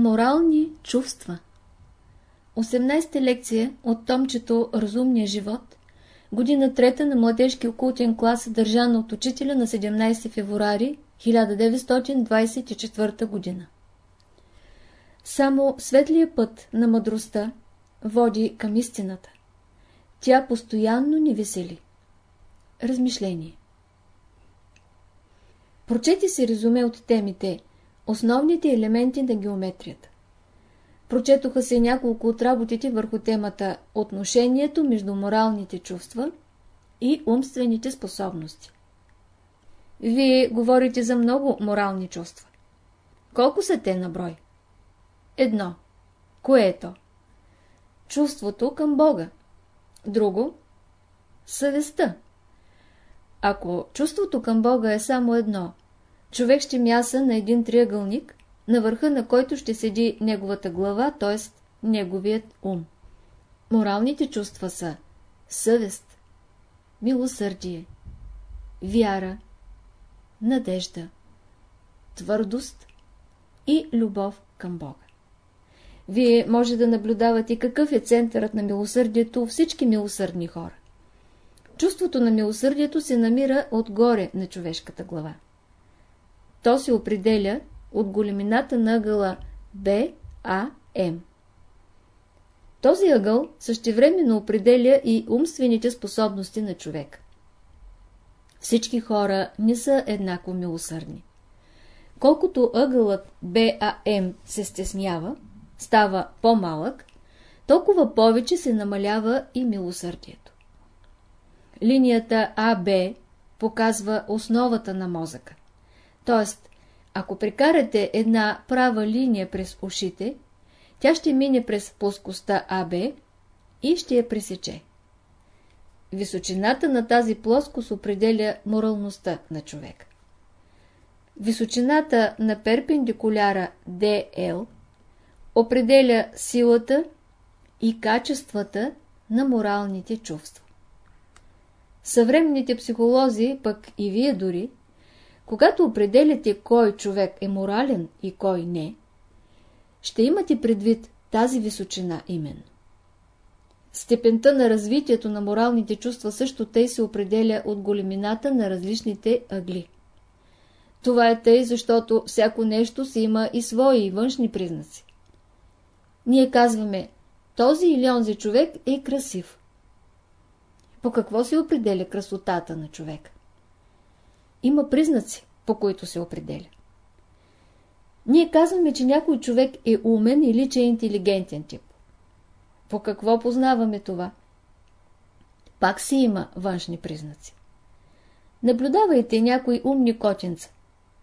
Морални чувства 18-та лекция от томчето Разумния живот, година трета на младежки окултен клас, държана от учителя на 17 февруари 1924 година. Само светлия път на мъдростта води към истината. Тя постоянно ни весели. Размишление Прочети се резюме от темите Основните елементи на геометрията. Прочетоха се няколко от работите върху темата Отношението между моралните чувства и умствените способности. Вие говорите за много морални чувства. Колко са те на брой? Едно. Кое е то? Чувството към Бога. Друго. Съвестта. Ако чувството към Бога е само едно, човек ще мяса на един триъгълник, на върха на който ще седи неговата глава, т.е. неговият ум. Моралните чувства са съвест, милосърдие, вяра, надежда, твърдост и любов към Бога. Вие може да наблюдавате какъв е центърът на милосърдието у всички милосърдни хора. Чувството на милосърдието се намира отгоре на човешката глава. То се определя от големината на ъгъла БАМ. Този ъгъл същевременно определя и умствените способности на човек. Всички хора не са еднакво милосърдни. Колкото ъгълът БАМ се стеснява, става по-малък, толкова повече се намалява и милосърдието. Линията АБ показва основата на мозъка. Тоест, ако прекарате една права линия през ушите, тя ще мине през плоскостта АБ и ще я пресече. Височината на тази плоскост определя моралността на човек. Височината на перпендикуляра DL определя силата и качествата на моралните чувства. Съвременните психолози, пък и вие дори, когато определяте кой човек е морален и кой не, ще имате предвид тази височина именно. Степента на развитието на моралните чувства също тъй се определя от големината на различните ъгли. Това е тъй, защото всяко нещо си има и свои външни признаци. Ние казваме, този или онзи човек е красив. По какво се определя красотата на човек? Има признаци, по които се определя. Ние казваме, че някой човек е умен или че е интелигентен тип. По какво познаваме това? Пак си има външни признаци. Наблюдавайте някои умни котенца.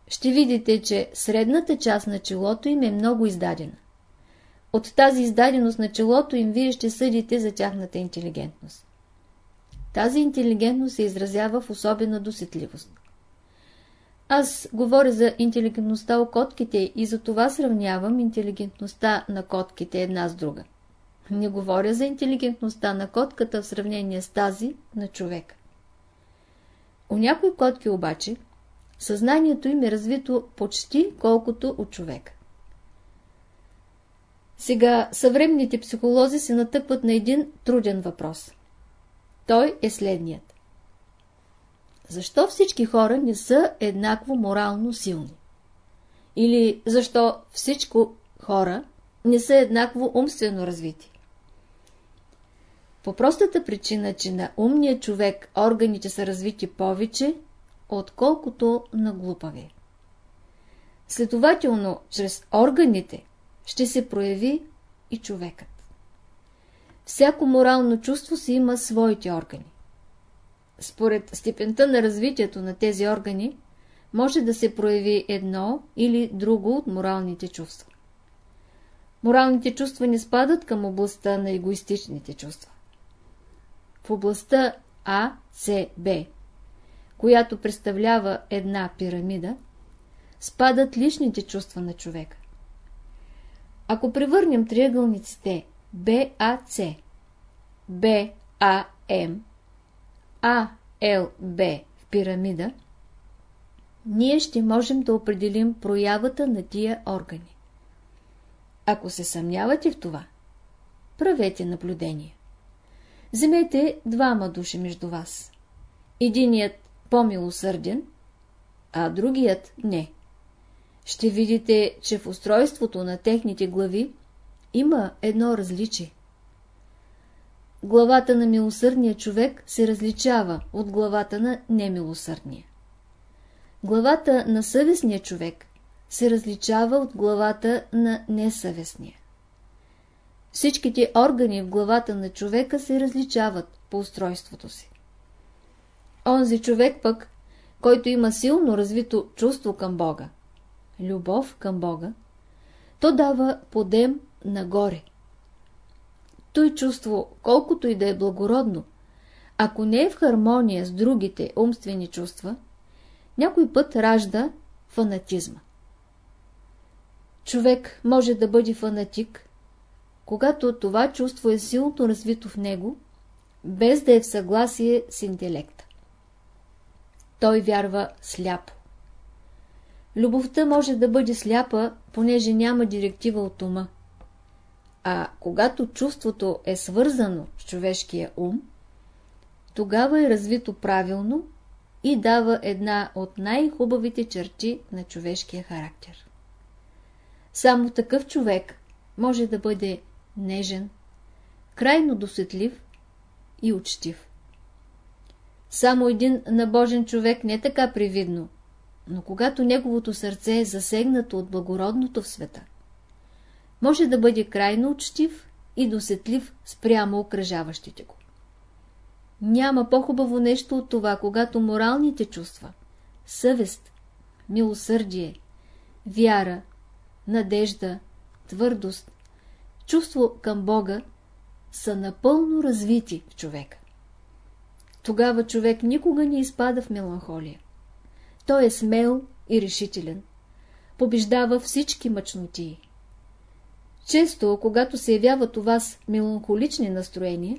Ще видите, че средната част на челото им е много издадена. От тази издаденост на челото им вие ще съдите за тяхната интелигентност. Тази интелигентност се изразява в особена досетливост. Аз говоря за интелигентността у котките и за това сравнявам интелигентността на котките една с друга. Не говоря за интелигентността на котката в сравнение с тази на човека. У някои котки обаче съзнанието им е развито почти колкото от човека. Сега съвременните психолози се натъкват на един труден въпрос. Той е следният. Защо всички хора не са еднакво морално силни? Или защо всичко хора не са еднакво умствено развити? По простата причина, че на умния човек органите са развити повече, отколкото на глупави. Следователно, чрез органите ще се прояви и човекът. Всяко морално чувство си има своите органи. Според степента на развитието на тези органи, може да се прояви едно или друго от моралните чувства. Моралните чувства не спадат към областта на егоистичните чувства. В областта А, С, Б, която представлява една пирамида, спадат личните чувства на човека. Ако превърнем триъгълниците БАЦ, БАМ а, Л, Б в пирамида, ние ще можем да определим проявата на тия органи. Ако се съмнявате в това, правете наблюдение. Вземете двама души между вас. Единият по-милосърден, а другият не. Ще видите, че в устройството на техните глави има едно различие. Главата на милосърдния човек се различава от главата на немилосърдния. Главата на съвестния човек се различава от главата на несъвестния. Всичките органи в главата на човека се различават по устройството си. Онзи човек пък, който има силно развито чувство към Бога, любов към Бога, то дава подем нагоре. Той чувство, колкото и да е благородно, ако не е в хармония с другите умствени чувства, някой път ражда фанатизма. Човек може да бъде фанатик, когато това чувство е силно развито в него, без да е в съгласие с интелекта. Той вярва сляпо. Любовта може да бъде сляпа, понеже няма директива от ума. А когато чувството е свързано с човешкия ум, тогава е развито правилно и дава една от най-хубавите черти на човешкия характер. Само такъв човек може да бъде нежен, крайно досетлив и учтив. Само един набожен човек не е така привидно, но когато неговото сърце е засегнато от благородното в света, може да бъде крайно учтив и досетлив спрямо окръжаващите го. Няма по-хубаво нещо от това, когато моралните чувства, съвест, милосърдие, вяра, надежда, твърдост, чувство към Бога са напълно развити в човека. Тогава човек никога не изпада в меланхолия. Той е смел и решителен. Побеждава всички мъчнотии. Често, когато се явяват у вас меланхолични настроения,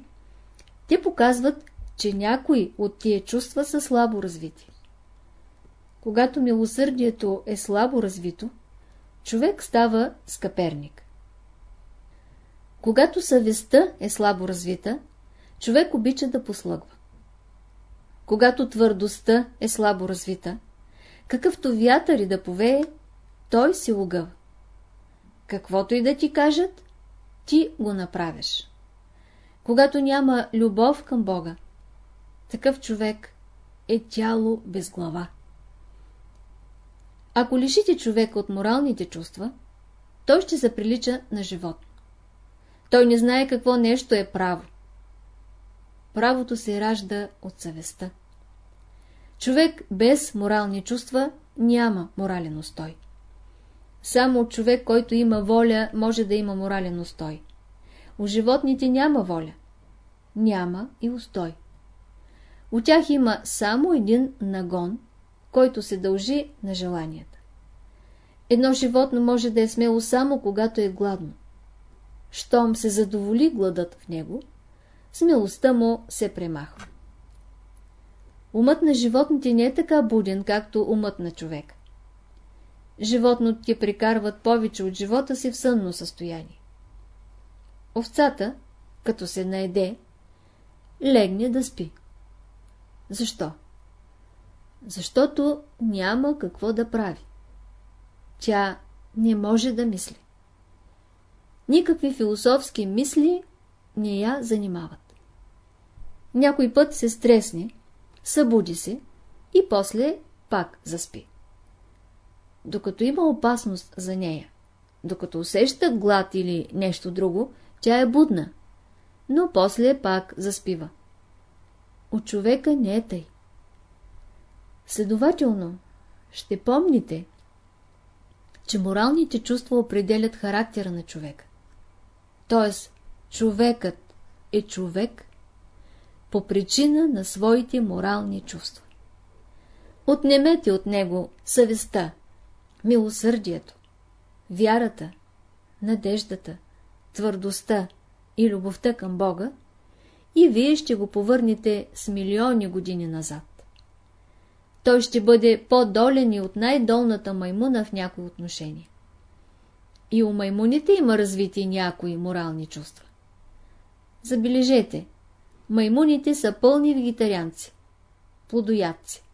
те показват, че някои от тия чувства са слабо развити. Когато милосърдието е слабо развито, човек става скъперник. Когато съвестта е слабо развита, човек обича да послъгва. Когато твърдостта е слабо развита, какъвто вятър и да повее, той си лугъв. Каквото и да ти кажат, ти го направиш. Когато няма любов към Бога, такъв човек е тяло без глава. Ако лишите човека от моралните чувства, той ще се прилича на живот. Той не знае какво нещо е право. Правото се ражда от съвестта. Човек без морални чувства няма морален устой. Само човек, който има воля, може да има морален устой. У животните няма воля. Няма и устой. У тях има само един нагон, който се дължи на желанията. Едно животно може да е смело само когато е гладно. Щом се задоволи гладът в него, смелостта му се премахва. Умът на животните не е така буден, както умът на човек. Животните прикарват повече от живота си в сънно състояние. Овцата, като се наеде, легне да спи. Защо? Защото няма какво да прави. Тя не може да мисли. Никакви философски мисли не я занимават. Някой път се стресне, събуди се и после пак заспи. Докато има опасност за нея, докато усеща глад или нещо друго, тя е будна, но после пак заспива. От човека не е тъй. Следователно, ще помните, че моралните чувства определят характера на човека. Тоест, човекът е човек по причина на своите морални чувства. Отнемете от него съвестта, милосърдието, вярата, надеждата, твърдостта и любовта към Бога и вие ще го повърнете с милиони години назад. Той ще бъде по-долен и от най-долната маймуна в някои отношения. и у маймуните има развити някои морални чувства. Забележете, маймуните са пълни вегетарианци, плодоядци.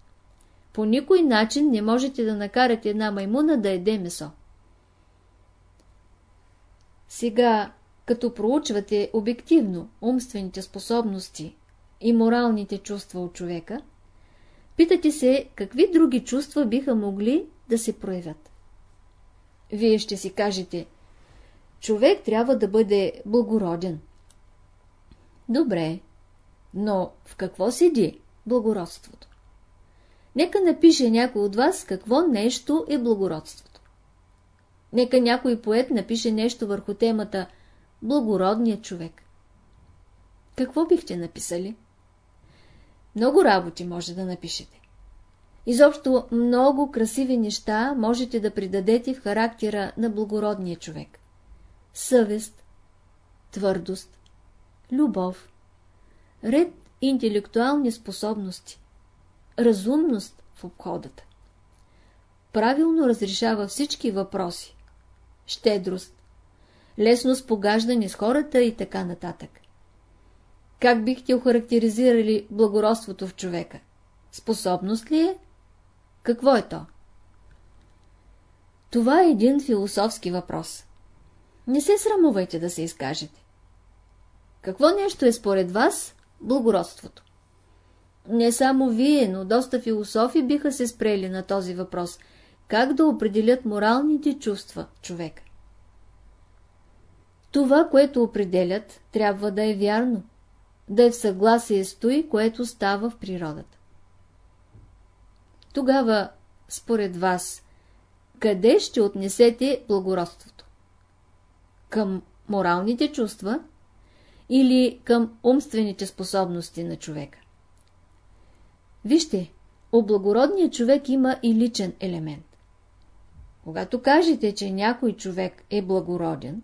По никой начин не можете да накарате една маймуна да еде месо. Сега, като проучвате обективно умствените способности и моралните чувства от човека, питате се какви други чувства биха могли да се проявят. Вие ще си кажете, човек трябва да бъде благороден. Добре, но в какво седи благородството? Нека напише някой от вас какво нещо е благородството. Нека някой поет напише нещо върху темата Благородният човек. Какво бихте написали? Много работи може да напишете. Изобщо много красиви неща можете да придадете в характера на благородния човек. Съвест, твърдост, любов, ред интелектуални способности, разумност в обходата. Правилно разрешава всички въпроси, щедрост, лесно спогаждане с хората и така нататък. Как бихте охарактеризирали благородството в човека? Способност ли е? Какво е то? Това е един философски въпрос. Не се срамувайте да се изкажете. Какво нещо е според вас благородството? Не само вие, но доста философи биха се спрели на този въпрос. Как да определят моралните чувства човека? Това, което определят, трябва да е вярно, да е в съгласие с той, което става в природата. Тогава, според вас, къде ще отнесете благородството? Към моралните чувства или към умствените способности на човека? Вижте, у благородния човек има и личен елемент. Когато кажете, че някой човек е благороден,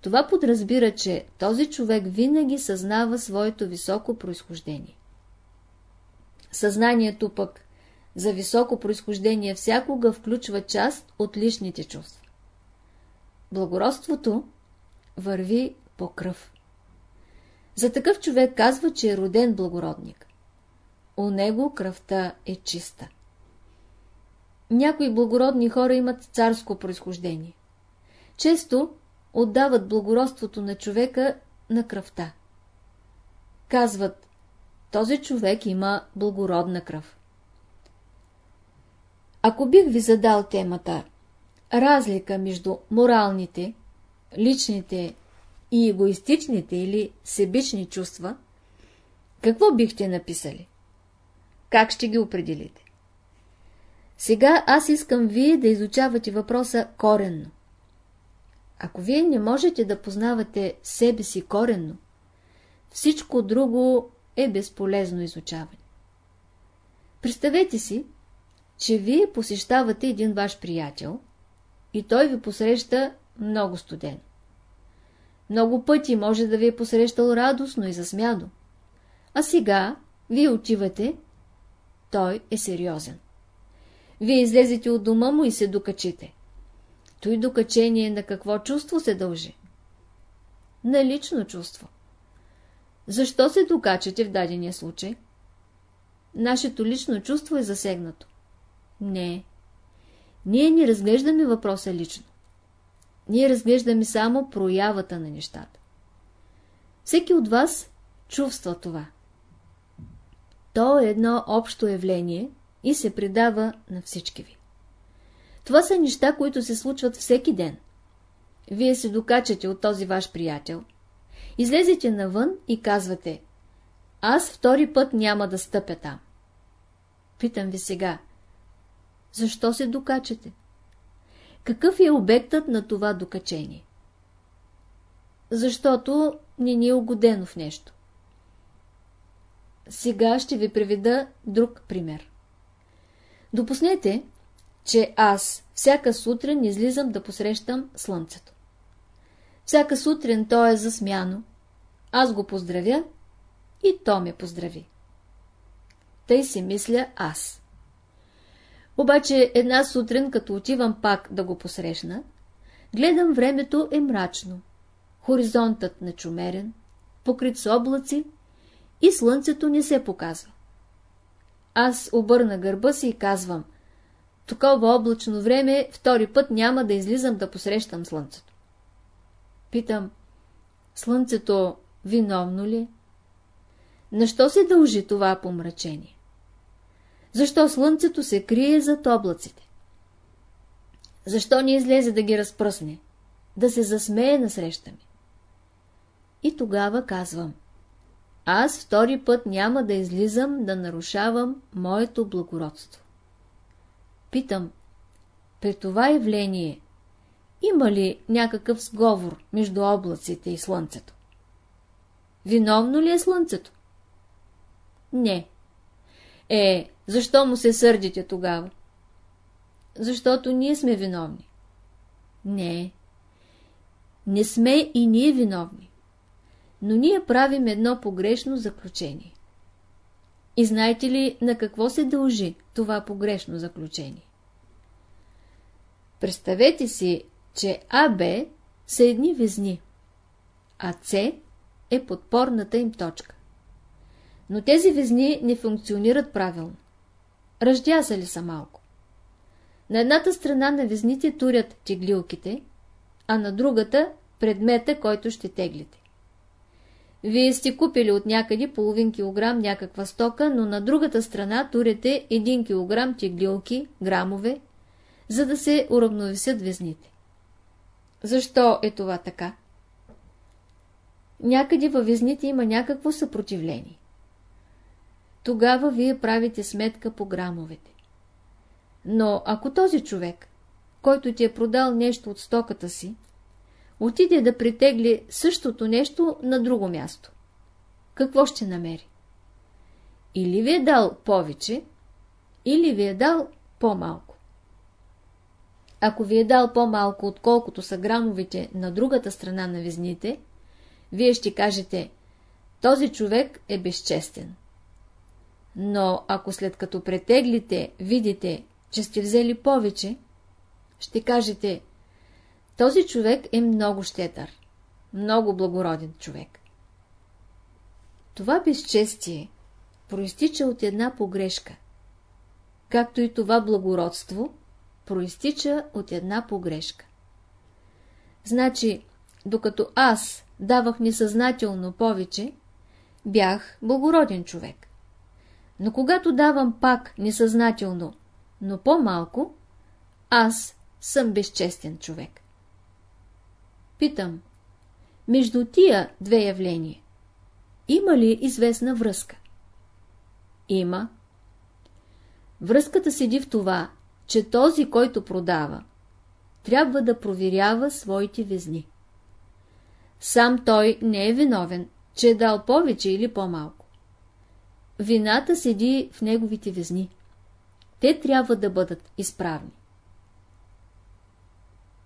това подразбира, че този човек винаги съзнава своето високо происхождение. Съзнанието пък за високо происхождение всякога включва част от личните чувства. Благородството върви по кръв. За такъв човек казва, че е роден благородник. У него кръвта е чиста. Някои благородни хора имат царско происхождение. Често отдават благородството на човека на кръвта. Казват, този човек има благородна кръв. Ако бих ви задал темата разлика между моралните, личните и егоистичните или себични чувства, какво бихте написали? Как ще ги определите? Сега аз искам вие да изучавате въпроса коренно. Ако вие не можете да познавате себе си коренно, всичко друго е безполезно изучаване. Представете си, че вие посещавате един ваш приятел и той ви посреща много студен. Много пъти може да ви е посрещал радостно и засмяно. А сега вие отивате, той е сериозен. Вие излезете от дома му и се докачите. Той докачение на какво чувство се дължи? На лично чувство. Защо се докачате в дадения случай? Нашето лично чувство е засегнато. Не. Ние не разглеждаме въпроса лично. Ние разглеждаме само проявата на нещата. Всеки от вас чувства това. То е едно общо явление и се предава на всички ви. Това са неща, които се случват всеки ден. Вие се докачате от този ваш приятел. Излезете навън и казвате Аз втори път няма да стъпя там. Питам ви сега, защо се докачате? Какъв е обектът на това докачение? Защото не ни е угодено в нещо. Сега ще ви приведа друг пример. Допуснете, че аз всяка сутрин излизам да посрещам слънцето. Всяка сутрин то е засмяно. Аз го поздравя и то ме поздрави. Тъй си мисля аз. Обаче една сутрин, като отивам пак да го посрещна, Гледам, времето е мрачно, хоризонтът начумерен, покрит с облаци и слънцето не се показва. Аз обърна гърба си и казвам, такова облачно време втори път няма да излизам да посрещам слънцето. Питам, слънцето виновно ли? На що се дължи това помрачение? Защо слънцето се крие зад облаците? Защо не излезе да ги разпръсне? Да се засмее насреща ми? И тогава казвам, аз втори път няма да излизам да нарушавам моето благородство. Питам, при това явление има ли някакъв сговор между облаците и слънцето? Виновно ли е слънцето? Не. Е, защо му се сърдите тогава? Защото ние сме виновни. Не. Не сме и ние виновни. Но ние правим едно погрешно заключение. И знаете ли на какво се дължи това погрешно заключение? Представете си, че АБ са едни везни, а С е подпорната им точка. Но тези везни не функционират правилно. Ръждясали са малко. На едната страна на везните турят теглилките, а на другата – предмета, който ще теглите. Вие сте купили от някъде половин килограм някаква стока, но на другата страна турете 1 килограм теглилки, грамове, за да се уравновесят везните. Защо е това така? Някъде във везните има някакво съпротивление. Тогава вие правите сметка по грамовете. Но ако този човек, който ти е продал нещо от стоката си, отиде да притегли същото нещо на друго място, какво ще намери? Или ви е дал повече, или ви е дал по-малко. Ако ви е дал по-малко, отколкото са грамовите на другата страна на везните, вие ще кажете, този човек е безчестен. Но ако след като претеглите, видите, че сте взели повече, ще кажете, този човек е много щетър, много благороден човек. Това безчестие проистича от една погрешка, както и това благородство проистича от една погрешка. Значи, докато аз давах несъзнателно повече, бях благороден човек. Но когато давам пак несъзнателно, но по-малко, аз съм безчестен човек. Питам, между тия две явления, има ли известна връзка? Има. Връзката седи в това, че този, който продава, трябва да проверява своите везни. Сам той не е виновен, че е дал повече или по-малко. Вината седи в неговите везни. Те трябва да бъдат изправни.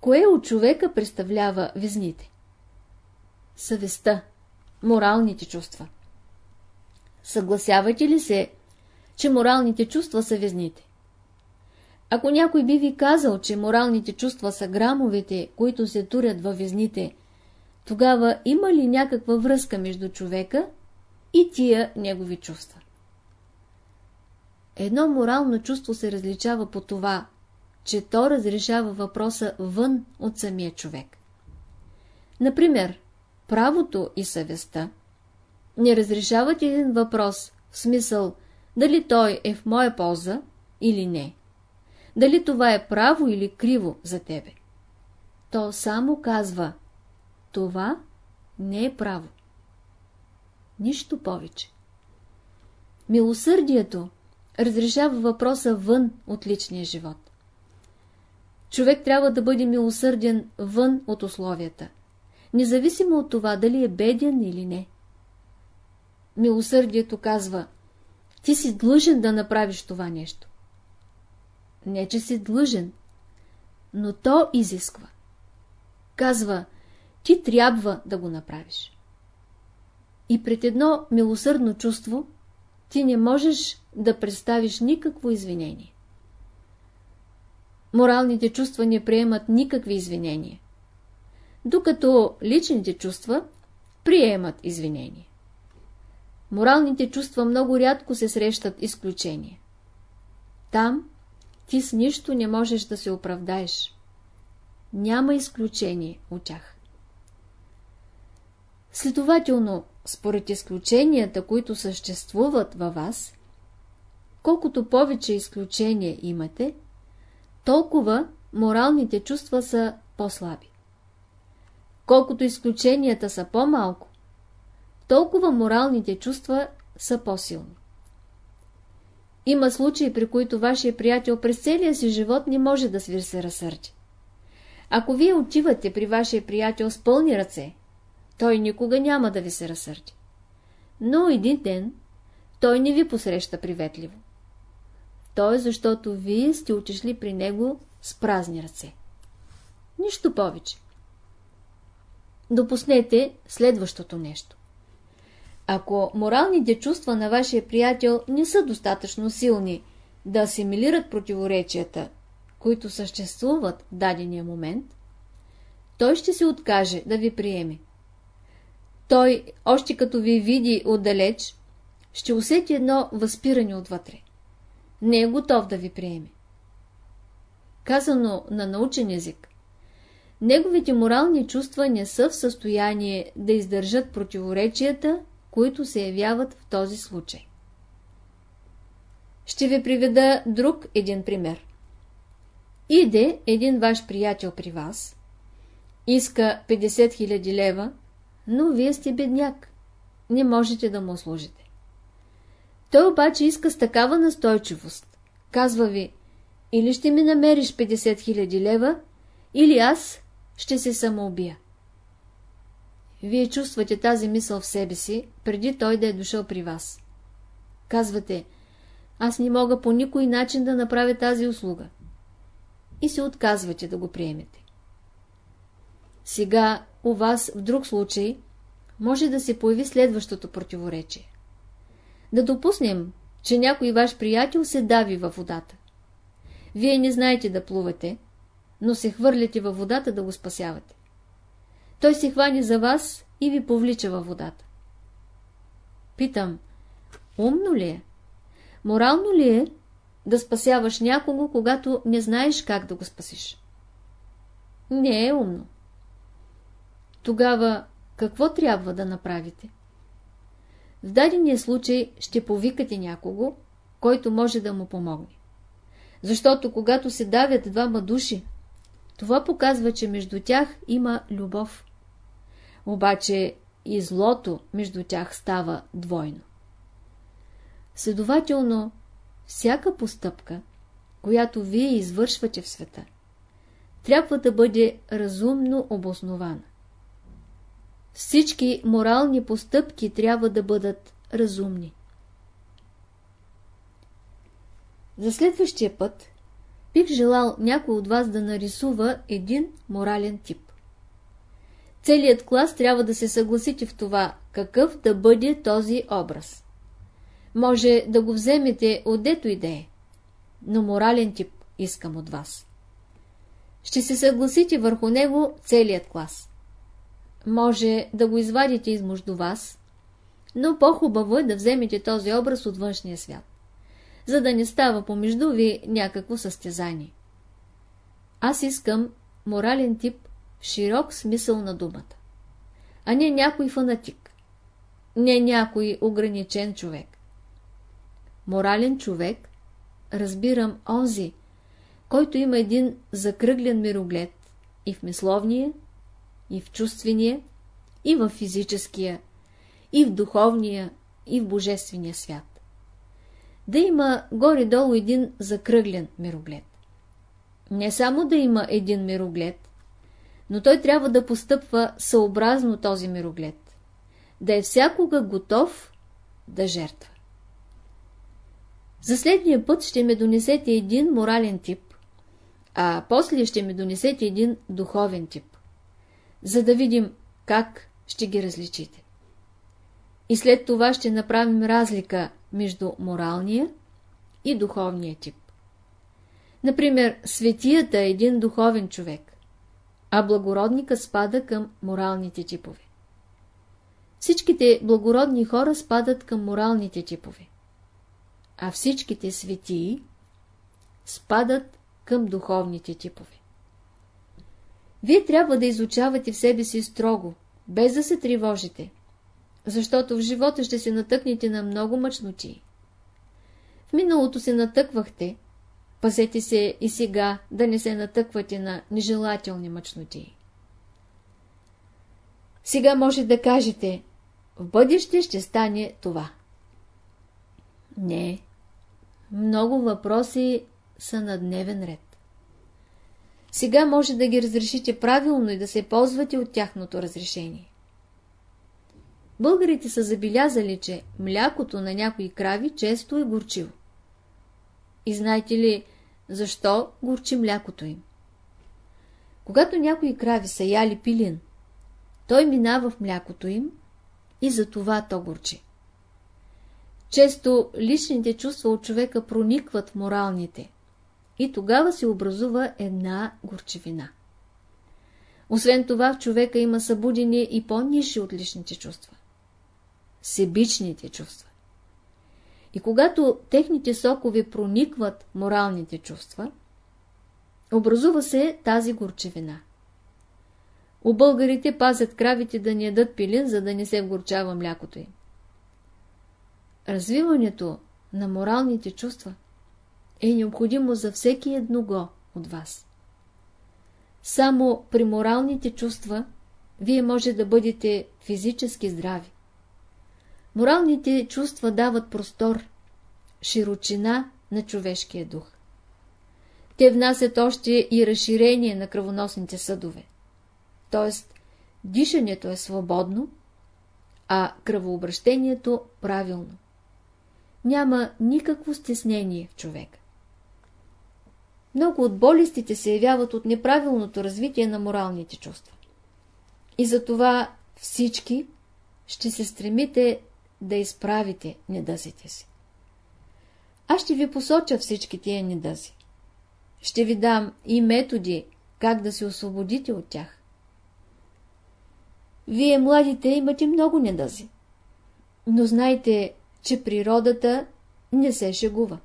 Кое от човека представлява везните? Съвестта, моралните чувства. Съгласявате ли се, че моралните чувства са везните? Ако някой би ви казал, че моралните чувства са грамовете, които се турят във везните, тогава има ли някаква връзка между човека и тия негови чувства? Едно морално чувство се различава по това, че то разрешава въпроса вън от самия човек. Например, правото и съвестта не разрешават един въпрос в смисъл дали той е в моя полза или не. Дали това е право или криво за тебе. То само казва това не е право. Нищо повече. Милосърдието разрешава въпроса вън от личния живот. Човек трябва да бъде милосърден вън от условията, независимо от това дали е беден или не. Милосърдието казва, ти си длъжен да направиш това нещо. Не, че си длъжен, но то изисква. Казва, ти трябва да го направиш. И пред едно милосърдно чувство ти не можеш да представиш никакво извинение. Моралните чувства не приемат никакви извинения, докато личните чувства приемат извинение. Моралните чувства много рядко се срещат изключения. Там ти с нищо не можеш да се оправдаеш. Няма изключение от тях. Следователно, според изключенията, които съществуват във вас, колкото повече изключения имате, толкова моралните чувства са по-слаби. Колкото изключенията са по-малко, толкова моралните чувства са по-силни. Има случаи, при които вашия приятел през целия си живот не може да свир се разсърди. Ако вие отивате при вашия приятел с пълни ръце, той никога няма да ви се разсърди. Но един ден той не ви посреща приветливо. То е защото вие сте отишли при него с празни ръце. Нищо повече. Допуснете следващото нещо. Ако моралните чувства на вашия приятел не са достатъчно силни да асимилират противоречията, които съществуват в дадения момент, той ще се откаже да ви приеме. Той, още като ви види отдалеч, ще усети едно възпиране отвътре. Не е готов да ви приеме. Казано на научен език, неговите морални чувства не са в състояние да издържат противоречията, които се явяват в този случай. Ще ви приведа друг един пример. Иде един ваш приятел при вас, иска 50 000 лева, но вие сте бедняк. Не можете да му служите. Той обаче иска с такава настойчивост. Казва ви, или ще ми намериш 50 000 лева, или аз ще се самоубия. Вие чувствате тази мисъл в себе си, преди той да е дошъл при вас. Казвате, аз не мога по никой начин да направя тази услуга. И се отказвате да го приемете. Сега у вас в друг случай може да се появи следващото противоречие. Да допуснем, че някой ваш приятел се дави във водата. Вие не знаете да плувате, но се хвърляте във водата да го спасявате. Той се хвани за вас и ви повлича във водата. Питам, умно ли е? Морално ли е да спасяваш някого, когато не знаеш как да го спасиш? Не е умно. Тогава какво трябва да направите? В дадения случай ще повикате някого, който може да му помогне. Защото когато се давят двама души, това показва, че между тях има любов. Обаче и злото между тях става двойно. Следователно, всяка постъпка, която вие извършвате в света, трябва да бъде разумно обоснована. Всички морални постъпки трябва да бъдат разумни. За следващия път бих желал някой от вас да нарисува един морален тип. Целият клас трябва да се съгласите в това, какъв да бъде този образ. Може да го вземете отдето идея, но морален тип искам от вас. Ще се съгласите върху него целият клас. Може да го извадите измежду вас, но по-хубаво е да вземете този образ от външния свят, за да не става помежду ви някакво състезание. Аз искам морален тип в широк смисъл на думата, а не някой фанатик, не някой ограничен човек. Морален човек разбирам онзи, който има един закръглен мироглед и в мисловния, и в чувствения, и в физическия, и в духовния, и в божествения свят. Да има горе-долу един закръглен мироглед. Не само да има един мироглед, но той трябва да постъпва съобразно този мироглед, да е всякога готов да жертва. За следния път ще ме донесете един морален тип, а после ще ми донесете един духовен тип за да видим как ще ги различите. И след това ще направим разлика между моралния и духовния тип. Например, светията е един духовен човек, а благородника спада към моралните типове. Всичките благородни хора спадат към моралните типове, а всичките светии спадат към духовните типове. Вие трябва да изучавате в себе си строго, без да се тревожите, защото в живота ще се натъкнете на много мъчноти. В миналото се натъквахте, пазете се и сега да не се натъквате на нежелателни мъчноти. Сега може да кажете, в бъдеще ще стане това. Не, много въпроси са на дневен ред. Сега може да ги разрешите правилно и да се ползвате от тяхното разрешение. Българите са забелязали, че млякото на някои крави често е горчиво. И знаете ли, защо горчи млякото им? Когато някои крави са яли пилин, той минава в млякото им и за това то горчи. Често личните чувства от човека проникват в моралните и тогава се образува една горчевина. Освен това в човека има събудени и по-ниши от личните чувства. Себичните чувства. И когато техните сокове проникват моралните чувства, образува се тази горчевина. У българите пазят кравите да не ядат пилин, за да не се вгорчава млякото им. Развиването на моралните чувства е необходимо за всеки едного от вас. Само при моралните чувства вие може да бъдете физически здрави. Моралните чувства дават простор, широчина на човешкия дух. Те внасят още и разширение на кръвоносните съдове. Тоест, дишането е свободно, а кръвообращението правилно. Няма никакво стеснение в човека. Много от болестите се явяват от неправилното развитие на моралните чувства. И затова всички ще се стремите да изправите недъзите си. Аз ще ви посоча всички тия недъзи. Ще ви дам и методи, как да се освободите от тях. Вие, младите, имате много недъзи. Но знайте, че природата не се шегува.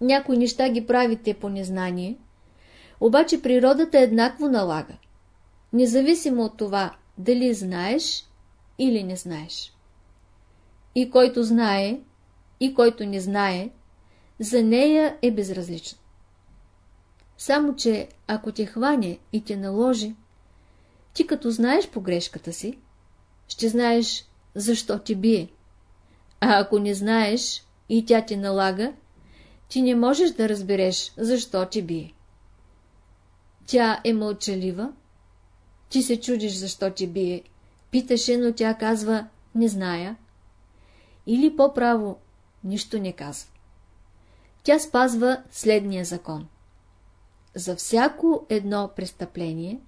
Някои неща ги правите по незнание, обаче природата еднакво налага, независимо от това дали знаеш или не знаеш. И който знае, и който не знае, за нея е безразлично. Само, че ако те хване и те наложи, ти като знаеш погрешката си, ще знаеш защо ти бие. А ако не знаеш и тя ти налага, ти не можеш да разбереш защо ти бие. Тя е мълчалива, ти се чудиш защо ти бие, питаше, но тя казва не зная. Или по-право, нищо не казва. Тя спазва следния закон. За всяко едно престъпление,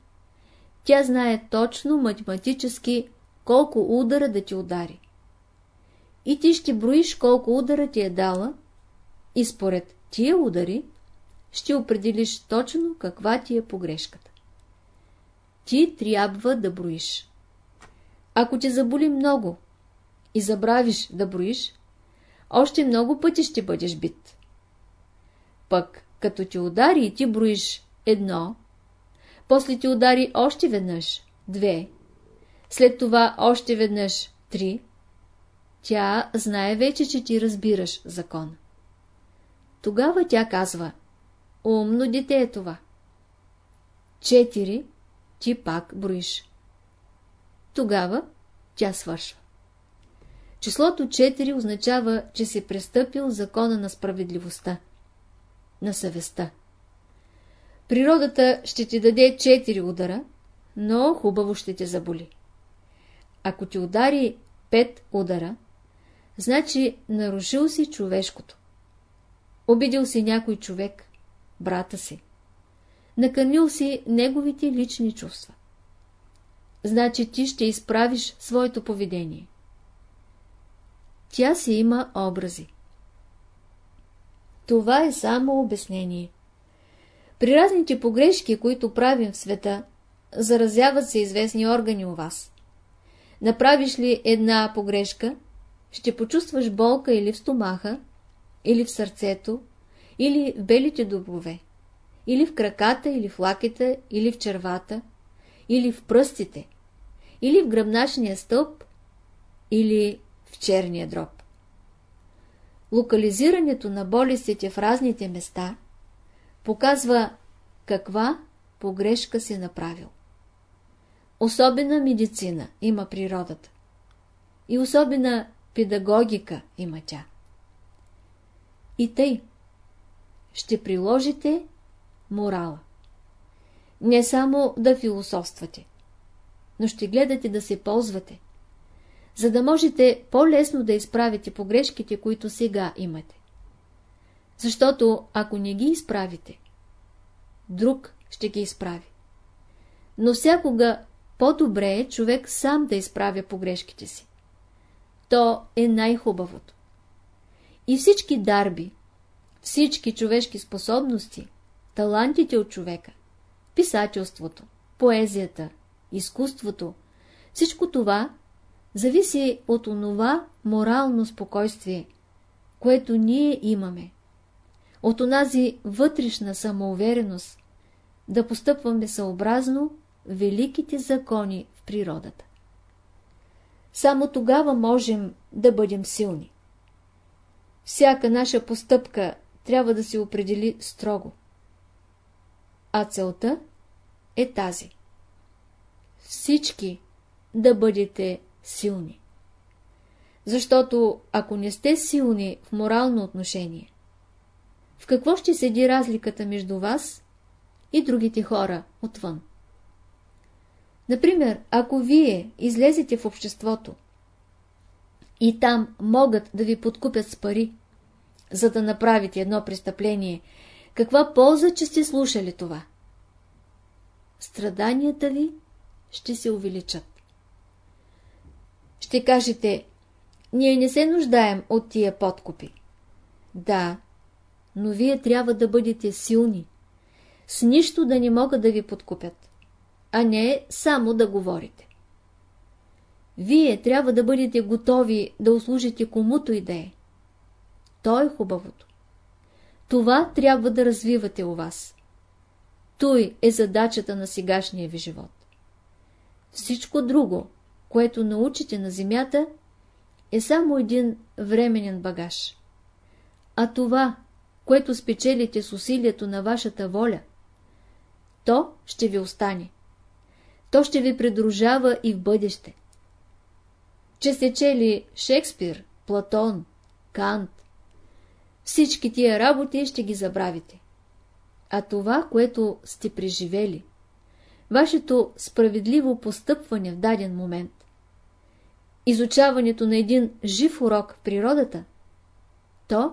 тя знае точно математически колко удара да ти удари. И ти ще броиш колко удара ти е дала и според тия удари ще определиш точно каква ти е погрешката. Ти трябва да броиш. Ако те заболи много и забравиш да броиш, още много пъти ще бъдеш бит. Пък, като ти удари и ти броиш едно, после ти удари още веднъж две, след това още веднъж три, тя знае вече, че ти разбираш закона. Тогава тя казва, умно дете е това. Четири, ти пак броиш. Тогава тя свършва. Числото 4 означава, че си престъпил закона на справедливостта, на съвестта. Природата ще ти даде 4 удара, но хубаво ще те заболи. Ако ти удари 5 удара, значи нарушил си човешкото. Обидил си някой човек, брата си. Накърнил си неговите лични чувства. Значи ти ще изправиш своето поведение. Тя си има образи. Това е само обяснение. При разните погрешки, които правим в света, заразяват се известни органи у вас. Направиш ли една погрешка, ще почувстваш болка или в стомаха, или в сърцето, или в белите дубове, или в краката, или в лакета, или в червата, или в пръстите, или в гръбначния стълб, или в черния дроб. Локализирането на болестите в разните места показва каква погрешка си направил. Особена медицина има природата. И особена педагогика има тя. И тъй ще приложите морала. Не само да философствате, но ще гледате да се ползвате, за да можете по-лесно да изправите погрешките, които сега имате. Защото ако не ги изправите, друг ще ги изправи. Но всякога по-добре е човек сам да изправя погрешките си. То е най-хубавото. И всички дарби, всички човешки способности, талантите от човека, писателството, поезията, изкуството, всичко това зависи от онова морално спокойствие, което ние имаме, от онази вътрешна самоувереност, да постъпваме съобразно великите закони в природата. Само тогава можем да бъдем силни. Всяка наша постъпка трябва да се определи строго. А целта е тази. Всички да бъдете силни. Защото ако не сте силни в морално отношение, в какво ще седи разликата между вас и другите хора отвън? Например, ако вие излезете в обществото и там могат да ви подкупят с пари, за да направите едно престъпление, каква полза, че сте слушали това? Страданията ви ще се увеличат. Ще кажете, ние не се нуждаем от тия подкупи. Да, но вие трябва да бъдете силни, с нищо да не могат да ви подкупят а не само да говорите. Вие трябва да бъдете готови да услужите комуто и да е. То е хубавото. Това трябва да развивате у вас. Той е задачата на сегашния ви живот. Всичко друго, което научите на земята, е само един временен багаж. А това, което спечелите с усилието на вашата воля, то ще ви остане то ще ви придружава и в бъдеще. Че сте чели Шекспир, Платон, Кант, всички тия работи ще ги забравите. А това, което сте преживели, вашето справедливо постъпване в даден момент, изучаването на един жив урок в природата, то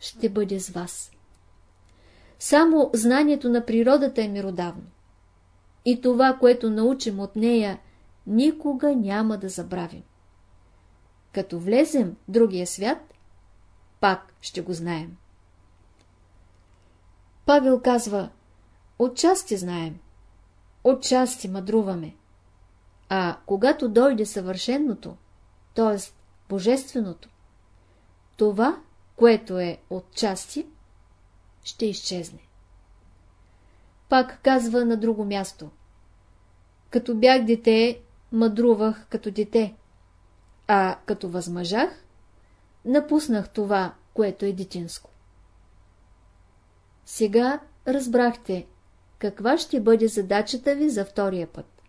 ще бъде с вас. Само знанието на природата е миродавно и това, което научим от нея, никога няма да забравим. Като влезем в другия свят, пак ще го знаем. Павел казва, отчасти знаем, отчасти мъдруваме, а когато дойде съвършеното, т.е. божественото, това, което е отчасти, ще изчезне. Пак казва на друго място. Като бях дете, мъдрувах като дете, а като възмъжах, напуснах това, което е детинско. Сега разбрахте, каква ще бъде задачата ви за втория път.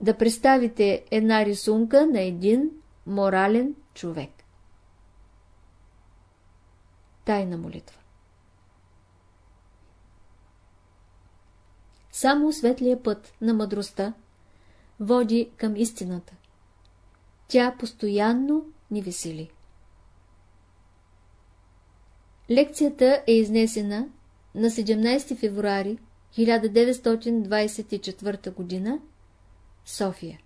Да представите една рисунка на един морален човек. Тайна молитва Само светлия път на мъдростта води към истината. Тя постоянно ни весели. Лекцията е изнесена на 17 февруари 1924 г. София